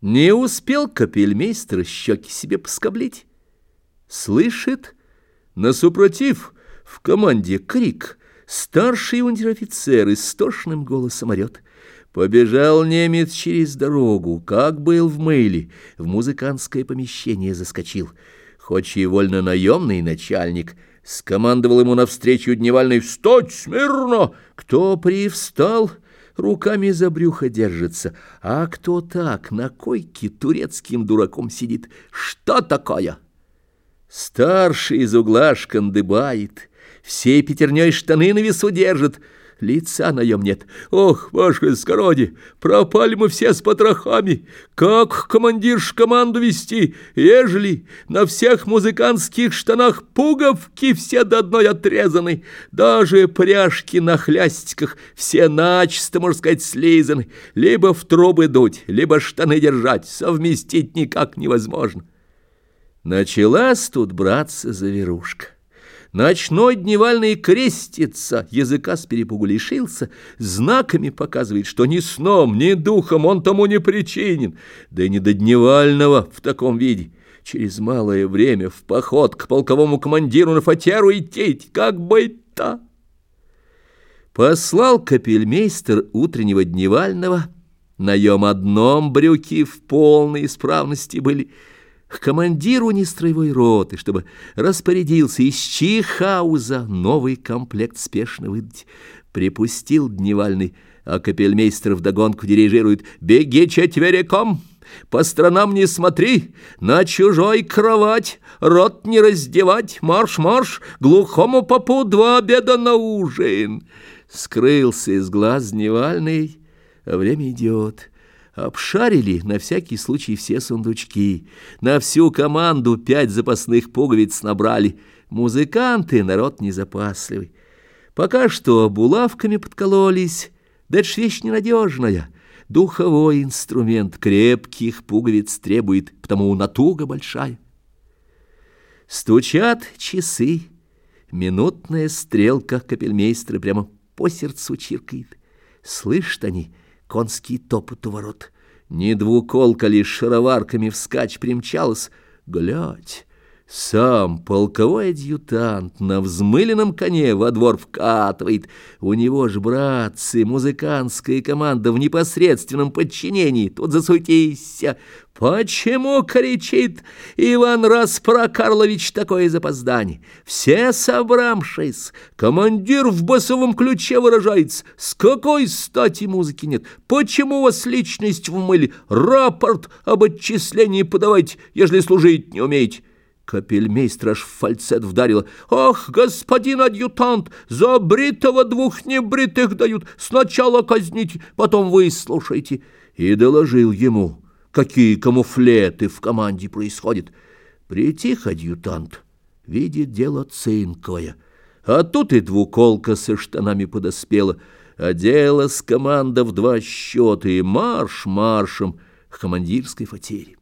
Не успел капельмейстер щеки себе поскоблить. Слышит, насупротив, в команде крик, старший унтер-офицер истошным голосом орет. Побежал немец через дорогу, как был в мейле, в музыкантское помещение заскочил. Хоть и вольно-наемный начальник, скомандовал ему навстречу дневальный «Встать смирно!» Кто привстал — руками за брюхо держится, а кто так на койке турецким дураком сидит? Что такое? Старший из угла шкандыбает, всей пятерней штаны на весу держит — Лица наем нет. Ох, ваше скороди, пропали мы все с потрохами. Как командирш команду вести, ежели на всех музыкантских штанах пуговки все до одной отрезаны, даже пряжки на хлястиках все начисто, можно сказать, слизаны, либо в трубы дуть, либо штаны держать, совместить никак невозможно. Началась тут браться заверушка. Ночной дневальный крестится, языка с перепугу лишился, знаками показывает, что ни сном, ни духом он тому не причинен, да и не до дневального в таком виде. Через малое время в поход к полковому командиру на фатеру идти, как быть-то? Послал капельмейстер утреннего дневального, наем одном брюки в полной исправности были, к командиру нестроевой роты, чтобы распорядился из Чихауза новый комплект спешно выдать. Припустил дневальный, а капельмейстер вдогонку дирижирует «Беги четвериком!» По сторонам не смотри, на чужой кровать, рот не раздевать, марш-марш, глухому попу два обеда на ужин. Скрылся из глаз дневальный, время идет. Обшарили на всякий случай все сундучки. На всю команду пять запасных пуговиц набрали. Музыканты — народ незапасливый. Пока что булавками подкололись. Да это вещь ненадежная. Духовой инструмент крепких пуговиц требует, потому натуга большая. Стучат часы. Минутная стрелка капельмейстера прямо по сердцу чиркает. Слышат они — конский топот у ворот. Не двуколка лишь шароварками вскачь примчалась. Глядь, сам полковой адъютант на взмыленном коне во двор вкатывает. У него ж, братцы, музыкантская команда в непосредственном подчинении. Тут засуетися. Почему кричит Иван Распрокарлович такое запоздание? Все собравшись, командир в басовом ключе выражается. С какой стати музыки нет? Почему у вас личность в? Рапорт об отчислении подавайте, ежели служить не умеете. Капельмейстер аж в фальцет вдарила. «Ах, господин адъютант, за бритого двух небритых дают. Сначала казните, потом выслушайте». И доложил ему, какие камуфлеты в команде происходят. Притих адъютант, видит дело цинковое. А тут и двуколка со штанами подоспела. А дело с команда в два счета и марш маршем к командирской фатере.